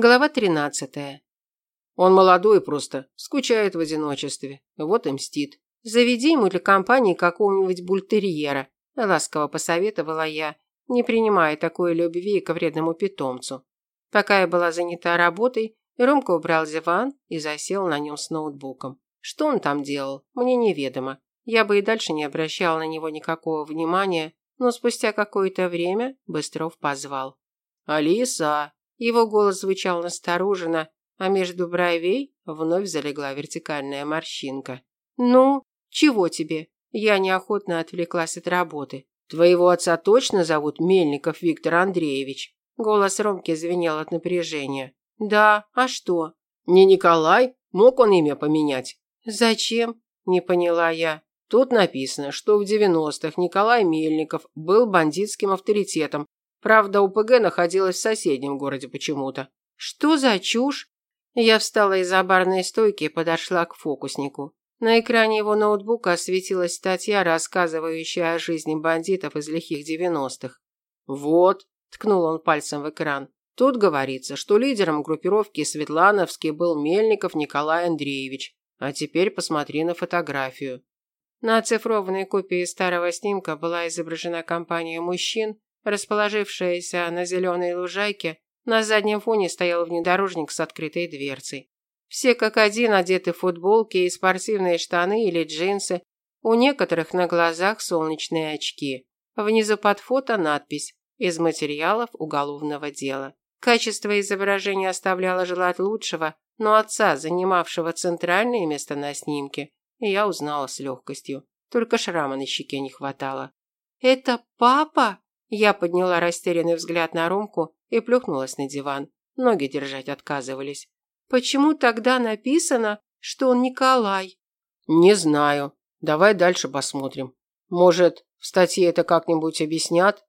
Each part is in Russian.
Глава 13. Он молодой просто, скучает в одиночестве, вот и мстит. Заведи ему для компании какого-нибудь бультерьера, ласково посоветовала я, не принимая такой любви к вредному питомцу. Пока я была занята работой, Ромка убрал диван и засел на нем с ноутбуком. Что он там делал, мне неведомо. Я бы и дальше не обращала на него никакого внимания, но спустя какое-то время Быстров позвал. «Алиса!» Его голос звучал настороженно, а между бровей вновь залегла вертикальная морщинка. «Ну, чего тебе?» Я неохотно отвлеклась от работы. «Твоего отца точно зовут Мельников Виктор Андреевич?» Голос Ромки звенел от напряжения. «Да, а что?» «Не Николай? Мог он имя поменять?» «Зачем?» – не поняла я. Тут написано, что в 90-х Николай Мельников был бандитским авторитетом. Правда, УПГ находилась в соседнем городе почему-то. Что за чушь? Я встала из-за барной стойки и подошла к фокуснику. На экране его ноутбука осветилась статья, рассказывающая о жизни бандитов из лихих 90-х. «Вот», – ткнул он пальцем в экран, – «тут говорится, что лидером группировки Светлановский был Мельников Николай Андреевич. А теперь посмотри на фотографию». На оцифрованной копии старого снимка была изображена компания мужчин, расположившаяся на зеленой лужайке. На заднем фоне стоял внедорожник с открытой дверцей. Все как один одеты в футболки и спортивные штаны или джинсы. У некоторых на глазах солнечные очки. Внизу под фото надпись «Из материалов уголовного дела». Качество изображения оставляло желать лучшего, но отца, занимавшего центральное место на снимке, я узнала с легкостью. Только шрама на щеке не хватало. «Это папа?» Я подняла растерянный взгляд на Ромку и плюхнулась на диван. Ноги держать отказывались. «Почему тогда написано, что он Николай?» «Не знаю. Давай дальше посмотрим. Может, в статье это как-нибудь объяснят?»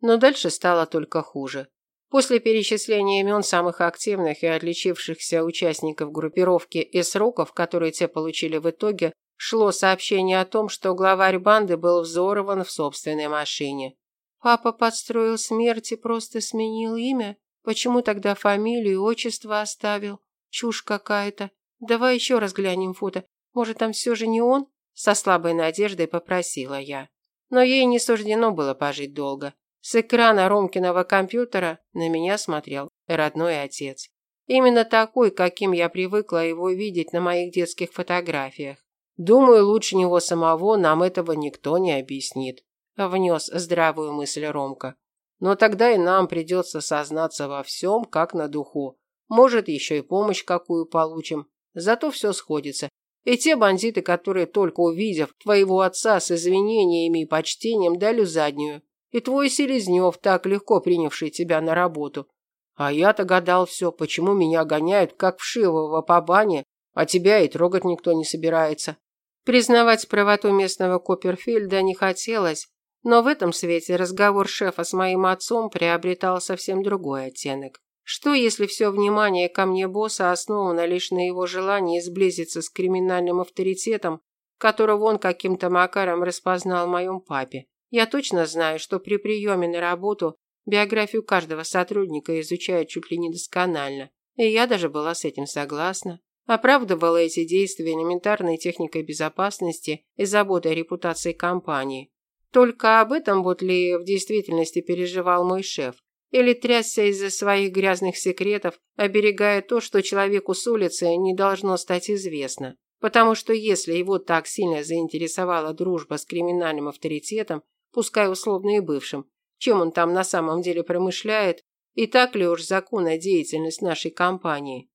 Но дальше стало только хуже. После перечисления имен самых активных и отличившихся участников группировки и сроков, которые те получили в итоге, шло сообщение о том, что главарь банды был взорван в собственной машине. Папа подстроил смерть и просто сменил имя? Почему тогда фамилию и отчество оставил? Чушь какая-то. Давай еще раз глянем фото. Может, там все же не он? Со слабой надеждой попросила я. Но ей не суждено было пожить долго. С экрана Ромкиного компьютера на меня смотрел родной отец. Именно такой, каким я привыкла его видеть на моих детских фотографиях. Думаю, лучше него самого нам этого никто не объяснит. Внес здравую мысль Ромка. Но тогда и нам придется сознаться во всем, как на духу. Может, еще и помощь какую получим. Зато все сходится. И те бандиты, которые только увидев твоего отца с извинениями и почтением, дали заднюю, и твой Селезнев, так легко принявший тебя на работу. А я-то гадал все, почему меня гоняют, как вшивого по бане, а тебя и трогать никто не собирается. Признавать правоту местного Копперфильда не хотелось, но в этом свете разговор шефа с моим отцом приобретал совсем другой оттенок. Что, если все внимание ко мне босса основано лишь на его желании сблизиться с криминальным авторитетом, которого он каким-то макаром распознал в моем папе? Я точно знаю, что при приеме на работу биографию каждого сотрудника изучают чуть ли не досконально. И я даже была с этим согласна. Оправдывала эти действия элементарной техникой безопасности и заботой о репутации компании. Только об этом вот ли в действительности переживал мой шеф? Или трясся из-за своих грязных секретов, оберегая то, что человеку с улицы не должно стать известно? Потому что если его так сильно заинтересовала дружба с криминальным авторитетом, пускай условно и бывшим, чем он там на самом деле промышляет, и так ли уж законна деятельность нашей компании.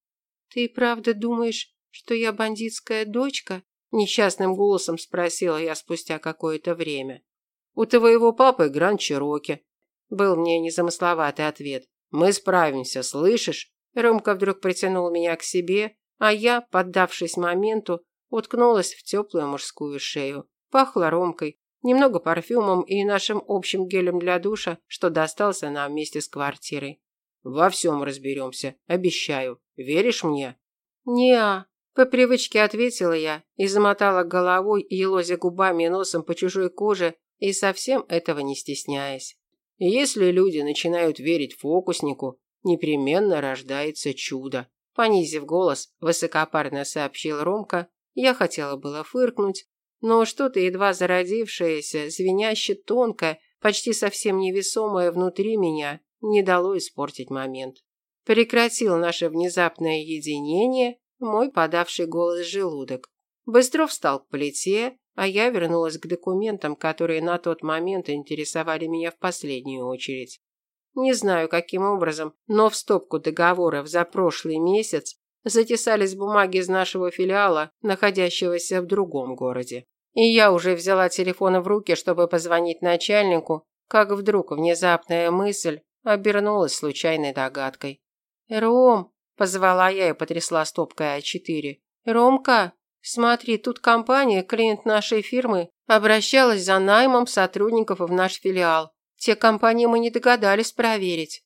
«Ты правда думаешь, что я бандитская дочка?» Несчастным голосом спросила я спустя какое-то время. «У твоего папы Гранд Чироки», был мне незамысловатый ответ. «Мы справимся, слышишь?» Ромка вдруг притянул меня к себе, а я, поддавшись моменту, уткнулась в теплую мужскую шею. Пахло Ромкой, немного парфюмом и нашим общим гелем для душа, что достался нам вместе с квартирой. Во всем разберемся, обещаю. Веришь мне? Неа. По привычке ответила я и замотала головой, елозя губами и носом по чужой коже, и совсем этого не стесняясь. Если люди начинают верить фокуснику, непременно рождается чудо. Понизив голос, высокопарно сообщил Ромка. Я хотела было фыркнуть, но что-то едва зародившееся, звеняще тонкое, почти совсем невесомое внутри меня, не дало испортить момент. Прекратил наше внезапное единение мой подавший голос желудок. Быстров встал к плите, а я вернулась к документам, которые на тот момент интересовали меня в последнюю очередь. Не знаю, каким образом, но в стопку договоров за прошлый месяц затесались бумаги из нашего филиала, находящегося в другом городе. И я уже взяла телефон в руки, чтобы позвонить начальнику, как вдруг внезапная мысль обернулась случайной догадкой. «Ром!» – позвала я и потрясла стопкой А4. «Ромка, смотри, тут компания, клиент нашей фирмы, обращалась за наймом сотрудников в наш филиал. Те компании мы не догадались проверить».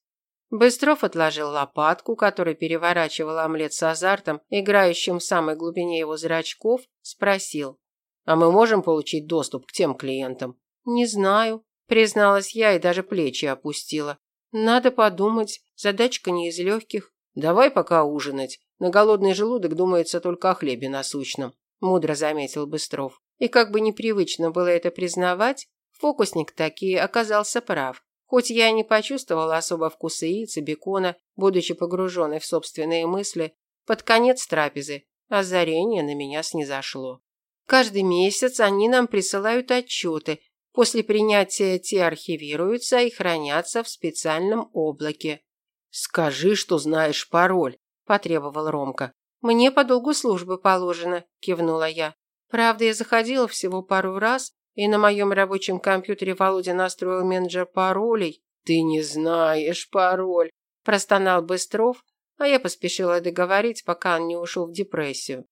Быстров отложил лопатку, который переворачивал омлет с азартом, играющим в самой глубине его зрачков, спросил. «А мы можем получить доступ к тем клиентам?» «Не знаю», – призналась я и даже плечи опустила. «Надо подумать, задачка не из легких». «Давай пока ужинать. На голодный желудок думается только о хлебе насущном», – мудро заметил Быстров. И как бы непривычно было это признавать, фокусник таки оказался прав. Хоть я и не почувствовала особо вкуса яиц и бекона, будучи погруженной в собственные мысли, под конец трапезы озарение на меня снизошло. Каждый месяц они нам присылают отчеты. После принятия те архивируются и хранятся в специальном облаке. «Скажи, что знаешь пароль», – потребовал Ромка. «Мне по долгу службы положено», – кивнула я. Правда, я заходила всего пару раз, и на моем рабочем компьютере Володя настроил менеджер паролей. Ты не знаешь пароль, простонал Быстров, а я поспешила договорить, пока он не ушел в депрессию.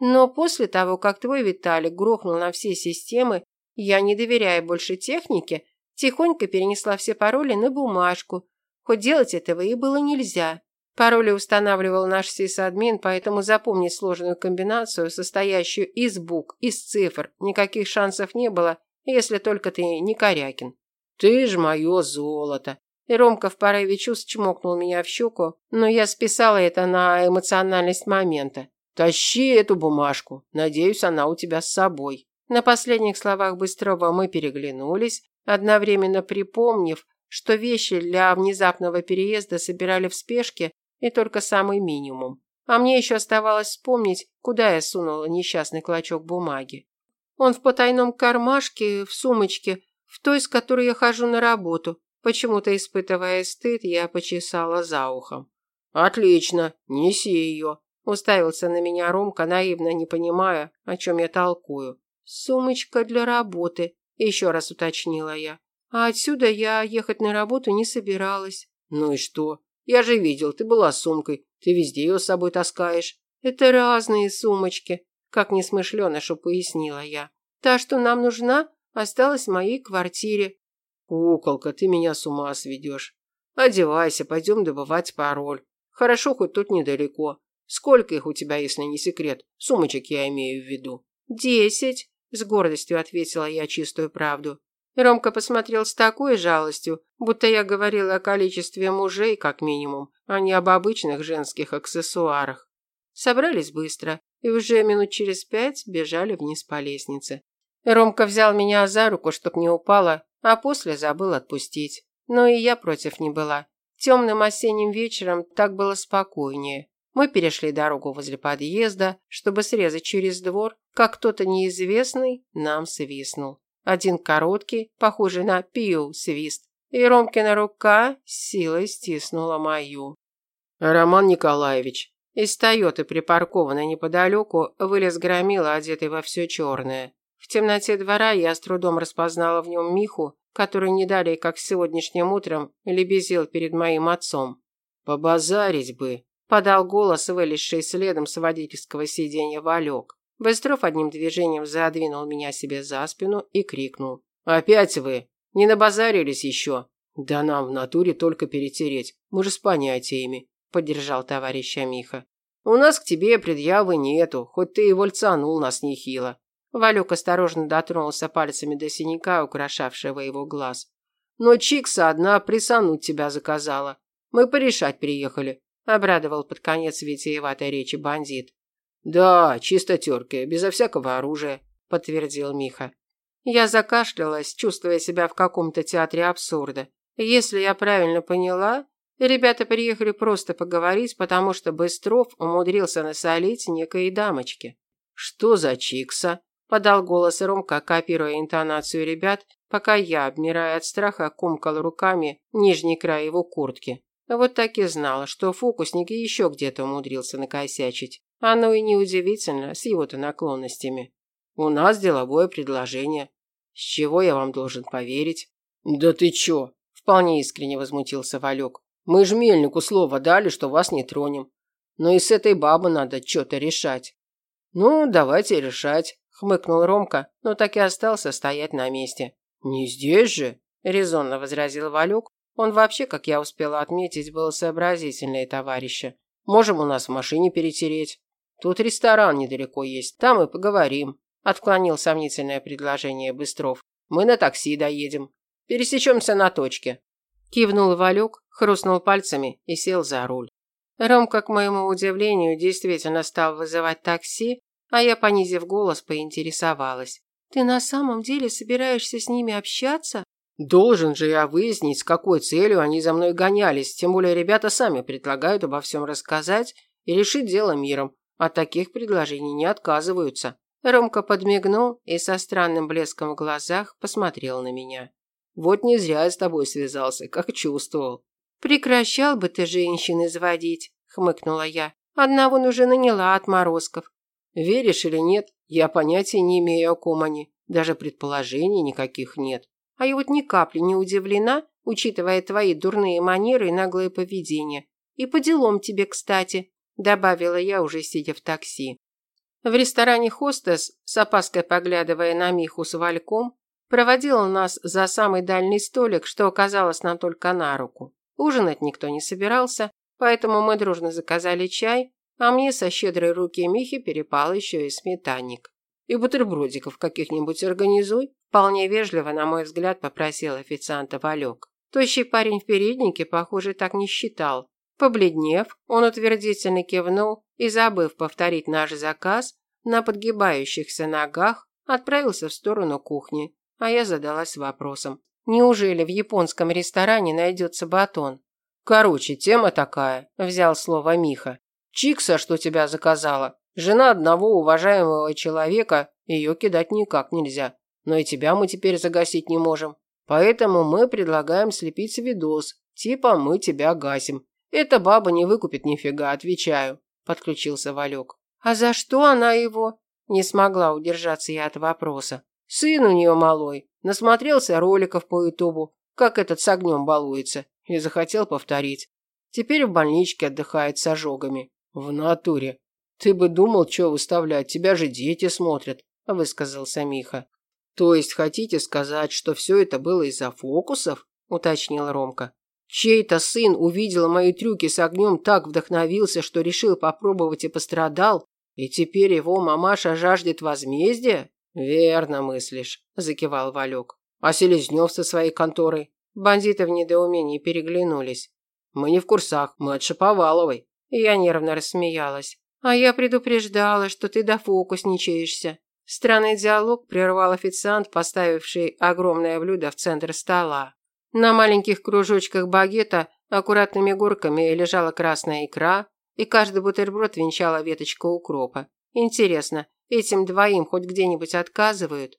Но после того, как твой Виталик грохнул на все системы, я, не доверяя больше технике, тихонько перенесла все пароли на бумажку, хоть делать этого и было нельзя. Пароли устанавливал наш сисадмин, поэтому запомнить сложную комбинацию, состоящую из букв, из цифр, никаких шансов не было, если только ты не Корякин. Ты ж мое золото. И Ромка в порыве чувств чмокнул меня в щеку, но я списала это на эмоциональность момента. Тащи эту бумажку. Надеюсь, она у тебя с собой. На последних словах Быстрова мы переглянулись, одновременно припомнив, что вещи для внезапного переезда собирали в спешке и только самый минимум. А мне еще оставалось вспомнить, куда я сунула несчастный клочок бумаги. Он в потайном кармашке, в сумочке, в той, с которой я хожу на работу. Почему-то, испытывая стыд, я почесала за ухом. «Отлично, неси ее», – уставился на меня Ромка, наивно не понимая, о чем я толкую. «Сумочка для работы», – еще раз уточнила я. «А отсюда я ехать на работу не собиралась». «Ну и что? Я же видел, ты была с сумкой. Ты везде ее с собой таскаешь. Это разные сумочки, как несмышленышу пояснила я. Та, что нам нужна, осталась в моей квартире. Куколка, ты меня с ума сведешь. Одевайся, пойдем добывать пароль. Хорошо, хоть тут недалеко. Сколько их у тебя, если не секрет? Сумочек я имею в виду. Десять, с гордостью ответила я чистую правду. Ромка посмотрел с такой жалостью, будто я говорила о количестве мужей, как минимум, а не об обычных женских аксессуарах. Собрались быстро и уже минут через пять бежали вниз по лестнице. Ромка взял меня за руку, чтоб не упала, а после забыл отпустить. Но и я против не была. Темным осенним вечером так было спокойнее. Мы перешли дорогу возле подъезда, чтобы срезать через двор, как кто-то неизвестный нам свистнул. Один короткий, похожий на пиу свист, и Ромкина рука силой стиснула мою. Роман Николаевич. Из Тойоты, припаркованной неподалеку, вылез громила, одетый во все черное. В темноте двора я с трудом распознала в нем Миху, который не далее, как сегодняшним утром, лебезил перед моим отцом. «Побазарить бы», – подал голос, вылезший следом с водительского сиденья Валек. Быстров одним движением задвинул меня себе за спину и крикнул. «Опять вы? Не набазарились еще?» «Да нам в натуре только перетереть. Мы же с понятиями», – поддержал товарища Миха. «У нас к тебе предъявы нету, хоть ты и вольцанул нас нехило». Валюк осторожно дотронулся пальцами до синяка, украшавшего его глаз. «Но Чикса одна присануть тебя заказала. Мы порешать приехали», – обрадовал под конец витиеватой речи бандит. «Да, чисто терки, безо всякого оружия», – подтвердил Миха. Я закашлялась, чувствуя себя в каком-то театре абсурда. Если я правильно поняла, ребята приехали просто поговорить, потому что Быстров умудрился насолить некой дамочке. «Что за чикса?» – подал голос Ромка, копируя интонацию ребят, пока я, обмирая от страха, комкал руками нижний край его куртки. Вот так и знала, что фокусник еще где-то умудрился накосячить. Оно и неудивительно с его-то наклонностями. У нас деловое предложение. С чего я вам должен поверить? Да ты чё? Вполне искренне возмутился Валек. Мы ж мельнику слово дали, что вас не тронем. Но и с этой бабой надо что-то решать. Ну, давайте решать, хмыкнул Ромка, но так и остался стоять на месте. Не здесь же, резонно возразил Валек, он вообще, как я успела отметить, был сообразительный товарища. Можем у нас в машине перетереть. Тут ресторан недалеко есть, там и поговорим. Отклонил сомнительное предложение Быстров. Мы на такси доедем. Пересечемся на точке. Кивнул Валюк, хрустнул пальцами и сел за руль. Ромка, к моему удивлению, действительно стал вызывать такси, а я, понизив голос, поинтересовалась. «Ты на самом деле собираешься с ними общаться?» Должен же я выяснить, с какой целью они за мной гонялись, тем более ребята сами предлагают обо всем рассказать и решить дело миром. От таких предложений не отказываются. Ромка подмигнул и со странным блеском в глазах посмотрел на меня. Вот не зря я с тобой связался, как чувствовал. Прекращал бы ты женщин изводить, хмыкнула я. Одна вон уже наняла отморозков. Веришь или нет, я понятия не имею о ком они. Даже предположений никаких нет. А я вот ни капли не удивлена, учитывая твои дурные манеры и наглое поведение. И по делам тебе, кстати, добавила я, уже сидя в такси. В ресторане хостес, с опаской поглядывая на Миху с Вальком, проводила нас за самый дальний столик, что оказалось нам только на руку. Ужинать никто не собирался, поэтому мы дружно заказали чай, а мне со щедрой руки Михи перепал еще и сметанник. И бутербродиков каких-нибудь организуй. Вполне вежливо, на мой взгляд, попросил официанта Валек. Тощий парень в переднике, похоже, так не считал. Побледнев, он утвердительно кивнул и, забыв повторить наш заказ, на подгибающихся ногах отправился в сторону кухни, а я задалась вопросом. Неужели в японском ресторане найдется батон? Короче, тема такая, взял слово Миха. Чикса, что тебя заказала, жена одного уважаемого человека, ее кидать никак нельзя но и тебя мы теперь загасить не можем. Поэтому мы предлагаем слепить видос, типа мы тебя гасим. Эта баба не выкупит нифига, отвечаю», – подключился Валек. «А за что она его?» Не смогла удержаться я от вопроса. «Сын у нее малой. Насмотрелся роликов по ютубу, как этот с огнем балуется, и захотел повторить. Теперь в больничке отдыхает с ожогами. В натуре. Ты бы думал, что выставлять, тебя же дети смотрят», – высказался Миха. То есть хотите сказать, что все это было из-за фокусов? уточнил Ромка. Чей-то сын увидел мои трюки с огнем, так вдохновился, что решил попробовать и пострадал, и теперь его мамаша жаждет возмездия? Верно мыслишь, закивал Валек. А Селезнев со своей конторой? Бандиты в недоумении переглянулись. Мы не в курсах, мы от Шаповаловой. Я нервно рассмеялась. А я предупреждала, что ты дофокусничаешься. Странный диалог прервал официант, поставивший огромное блюдо в центр стола. На маленьких кружочках багета аккуратными горками лежала красная икра, и каждый бутерброд венчала веточка укропа. Интересно, этим двоим хоть где-нибудь отказывают?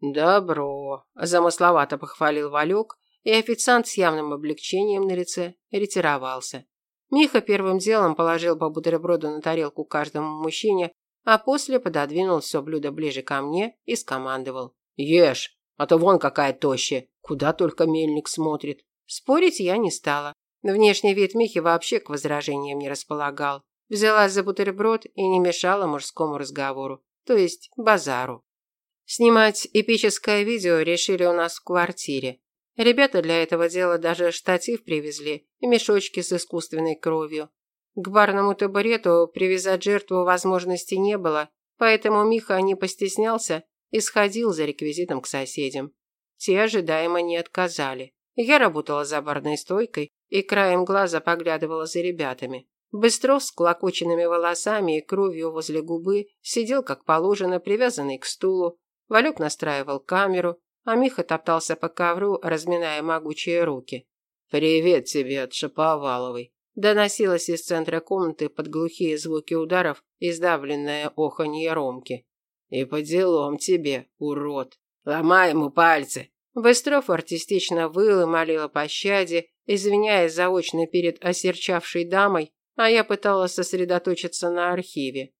Добро, замысловато похвалил Валек, и официант с явным облегчением на лице ретировался. Миха первым делом положил по бутерброду на тарелку каждому мужчине, а после пододвинул все блюдо ближе ко мне и скомандовал. «Ешь, а то вон какая тощая, куда только мельник смотрит». Спорить я не стала. Внешний вид Михи вообще к возражениям не располагал. Взялась за бутерброд и не мешала мужскому разговору, то есть базару. Снимать эпическое видео решили у нас в квартире. Ребята для этого дела даже штатив привезли и мешочки с искусственной кровью. К барному табурету привязать жертву возможности не было, поэтому Миха не постеснялся и сходил за реквизитом к соседям. Те ожидаемо не отказали. Я работала за барной стойкой, и краем глаза поглядывала за ребятами. Быстров с клокоченными волосами и кровью возле губы сидел, как положено, привязанный к стулу. Валек настраивал камеру, а Миха топтался по ковру, разминая могучие руки. «Привет тебе от Шаповаловой!» Доносилось из центра комнаты под глухие звуки ударов и сдавленное оханье Ромки. «И по делам тебе, урод! Ломай ему пальцы!» Быстров артистично выл и молил о пощаде, извиняясь заочно перед осерчавшей дамой, а я пыталась сосредоточиться на архиве.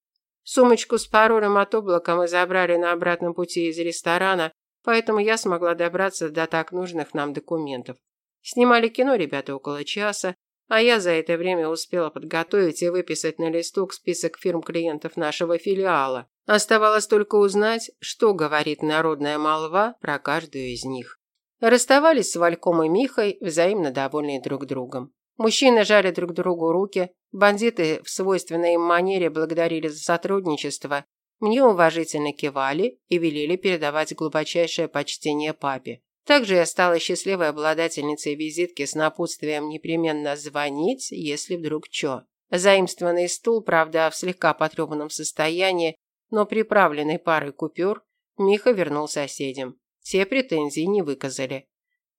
Сумочку с паролем от облака мы забрали на обратном пути из ресторана, поэтому я смогла добраться до так нужных нам документов. Снимали кино ребята около часа, а я за это время успела подготовить и выписать на листок список фирм клиентов нашего филиала. Оставалось только узнать, что говорит народная молва про каждую из них. Расставались с Вальком и Михой, взаимно довольные друг другом. Мужчины жали друг другу руки, бандиты в свойственной им манере благодарили за сотрудничество, мне уважительно кивали и велели передавать глубочайшее почтение папе. Также я стала счастливой обладательницей визитки с напутствием непременно звонить, если вдруг чё. Заимствованный стул, правда, в слегка потрепанном состоянии, но приправленный парой купюр, Миха вернул соседям. Те претензий не выказали.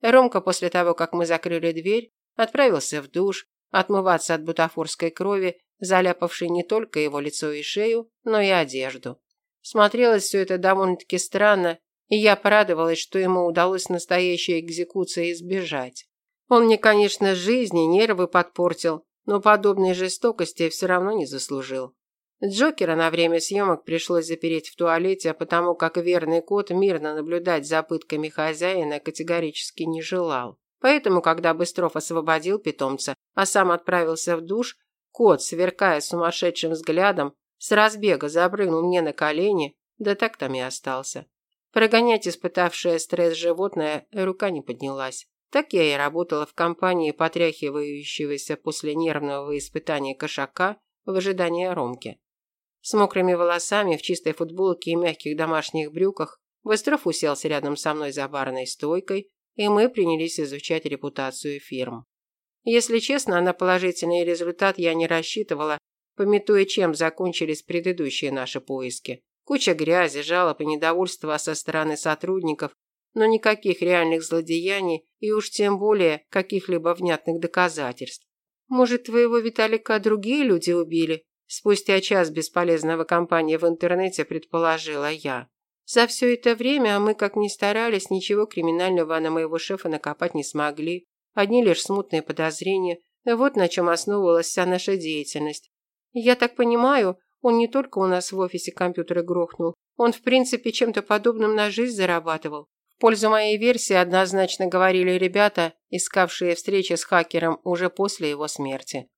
Ромка после того, как мы закрыли дверь, Отправился в душ, отмываться от бутафорской крови, заляпавшей не только его лицо и шею, но и одежду. Смотрелось все это довольно-таки странно, и я порадовалась, что ему удалось настоящей экзекуции избежать. Он мне, конечно, жизни, нервы подпортил, но подобной жестокости все равно не заслужил. Джокера на время съемок пришлось запереть в туалете, потому как верный кот мирно наблюдать за пытками хозяина категорически не желал. Поэтому, когда Быстров освободил питомца, а сам отправился в душ, кот, сверкая сумасшедшим взглядом, с разбега запрыгнул мне на колени, да так там и остался. Прогонять испытавшее стресс животное рука не поднялась. Так я и работала в компании потряхивающегося после нервного испытания кошака в ожидании Ромки. С мокрыми волосами, в чистой футболке и мягких домашних брюках Быстров уселся рядом со мной за барной стойкой, и мы принялись изучать репутацию фирм. Если честно, на положительный результат я не рассчитывала, пометуя, чем закончились предыдущие наши поиски. Куча грязи, жалоб и недовольства со стороны сотрудников, но никаких реальных злодеяний и уж тем более каких-либо внятных доказательств. Может, твоего Виталика другие люди убили? Спустя час бесполезного кампании в интернете предположила я. За все это время мы, как ни старались, ничего криминального на моего шефа накопать не смогли. Одни лишь смутные подозрения. Вот на чем основывалась вся наша деятельность. Я так понимаю, он не только у нас в офисе компьютеры грохнул, он в принципе чем-то подобным на жизнь зарабатывал. В пользу моей версии однозначно говорили ребята, искавшие встречи с хакером уже после его смерти.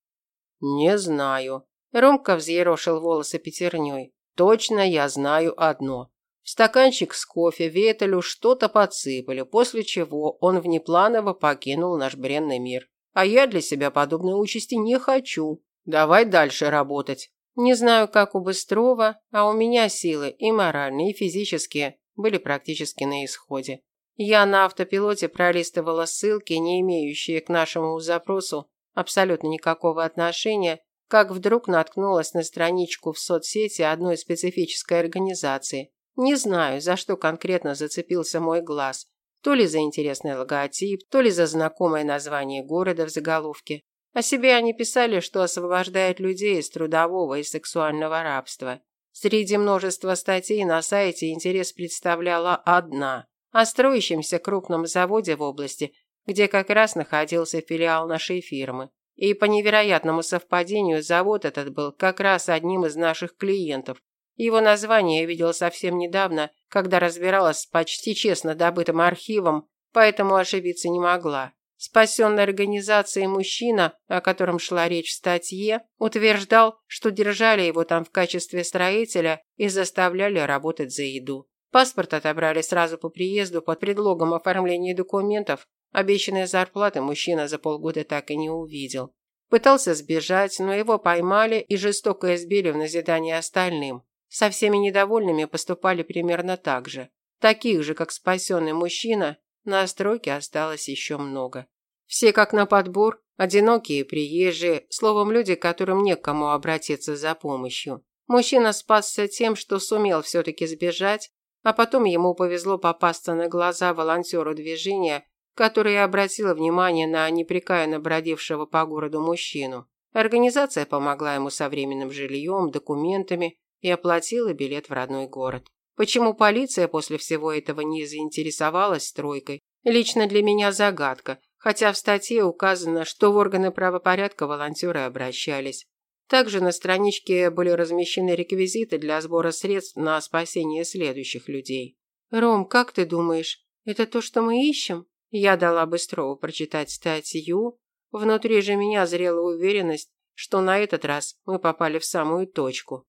Не знаю. Ромка взъерошил волосы пятерней. Точно я знаю одно. В стаканчик с кофе Ветелю что-то подсыпали, после чего он внепланово покинул наш бренный мир. А я для себя подобной участи не хочу. Давай дальше работать. Не знаю, как у Быстрова, а у меня силы и моральные, и физические были практически на исходе. Я на автопилоте пролистывала ссылки, не имеющие к нашему запросу абсолютно никакого отношения, как вдруг наткнулась на страничку в соцсети одной специфической организации. Не знаю, за что конкретно зацепился мой глаз. То ли за интересный логотип, то ли за знакомое название города в заголовке. О себе они писали, что освобождают людей из трудового и сексуального рабства. Среди множества статей на сайте интерес представляла одна – о строящемся крупном заводе в области, где как раз находился филиал нашей фирмы. И по невероятному совпадению завод этот был как раз одним из наших клиентов, его название я видела совсем недавно, когда разбиралась с почти честно добытым архивом, поэтому ошибиться не могла. Спасенный организацией мужчина, о котором шла речь в статье, утверждал, что держали его там в качестве строителя и заставляли работать за еду. Паспорт отобрали сразу по приезду под предлогом оформления документов. Обещанные зарплаты мужчина за полгода так и не увидел. Пытался сбежать, но его поймали и жестоко избили в назидание остальным. Со всеми недовольными поступали примерно так же. Таких же, как спасенный мужчина, на стройке осталось еще много. Все как на подбор, одинокие, приезжие, словом, люди, которым к кому обратиться за помощью. Мужчина спасся тем, что сумел все-таки сбежать, а потом ему повезло попасться на глаза волонтеру движения, который обратил внимание на непрекаянно бродившего по городу мужчину. Организация помогла ему со временным жильем, документами и оплатила билет в родной город. Почему полиция после всего этого не заинтересовалась стройкой, лично для меня загадка, хотя в статье указано, что в органы правопорядка волонтеры обращались. Также на страничке были размещены реквизиты для сбора средств на спасение следующих людей. «Ром, как ты думаешь, это то, что мы ищем?» Я дала Быстрову прочитать статью. Внутри же меня зрела уверенность, что на этот раз мы попали в самую точку.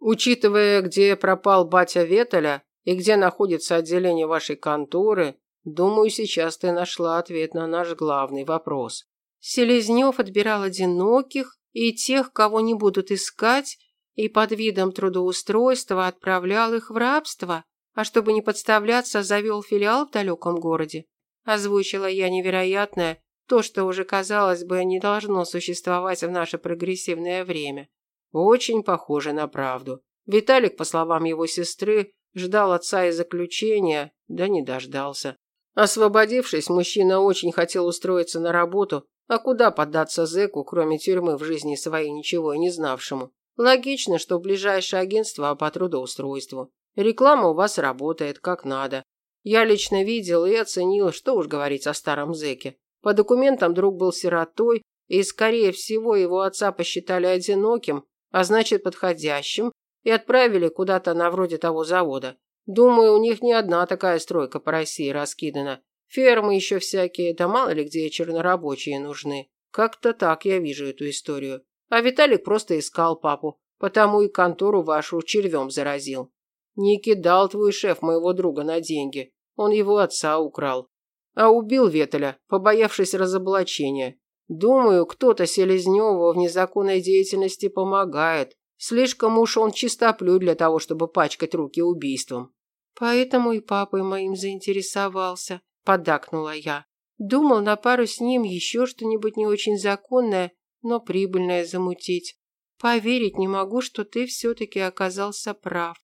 Учитывая, где пропал батя Ветеля и где находится отделение вашей конторы, думаю, сейчас ты нашла ответ на наш главный вопрос. Селезнев отбирал одиноких и тех, кого не будут искать, и под видом трудоустройства отправлял их в рабство, а чтобы не подставляться, завел филиал в далеком городе. Озвучила я невероятное, то, что уже, казалось бы, не должно существовать в наше прогрессивное время. Очень похоже на правду. Виталик, по словам его сестры, ждал отца из заключения, да не дождался. Освободившись, мужчина очень хотел устроиться на работу, а куда поддаться зэку, кроме тюрьмы в жизни своей ничего и не знавшему? Логично, что ближайшее агентство по трудоустройству. Реклама у вас работает как надо. Я лично видел и оценил, что уж говорить о старом зэке. По документам друг был сиротой, и, скорее всего, его отца посчитали одиноким, а значит подходящим, и отправили куда-то на вроде того завода. Думаю, у них не одна такая стройка по России раскидана. Фермы еще всякие, да мало ли где чернорабочие нужны. Как-то так я вижу эту историю. А Виталик просто искал папу, потому и контору вашу червем заразил. Не кидал твой шеф моего друга на деньги. Он его отца украл. А убил Ветеля, побоявшись разоблачения. Думаю, кто-то Селезневу в незаконной деятельности помогает. Слишком уж он чистоплю для того, чтобы пачкать руки убийством. Поэтому и папой моим заинтересовался, поддакнула я. Думал на пару с ним еще что-нибудь не очень законное, но прибыльное замутить. Поверить не могу, что ты все-таки оказался прав.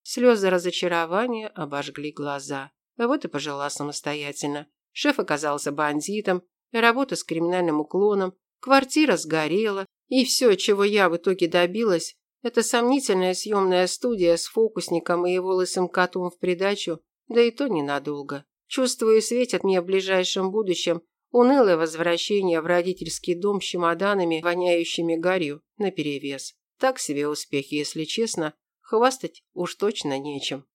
Слезы разочарования обожгли глаза. Вот и пожила самостоятельно. Шеф оказался бандитом, работа с криминальным уклоном, квартира сгорела, и все, чего я в итоге добилась, это сомнительная съемная студия с фокусником и его лысым котом в придачу, да и то ненадолго. Чувствую, светят мне в ближайшем будущем унылое возвращение в родительский дом с чемоданами, воняющими гарью, наперевес. Так себе успехи, если честно, хвастать уж точно нечем.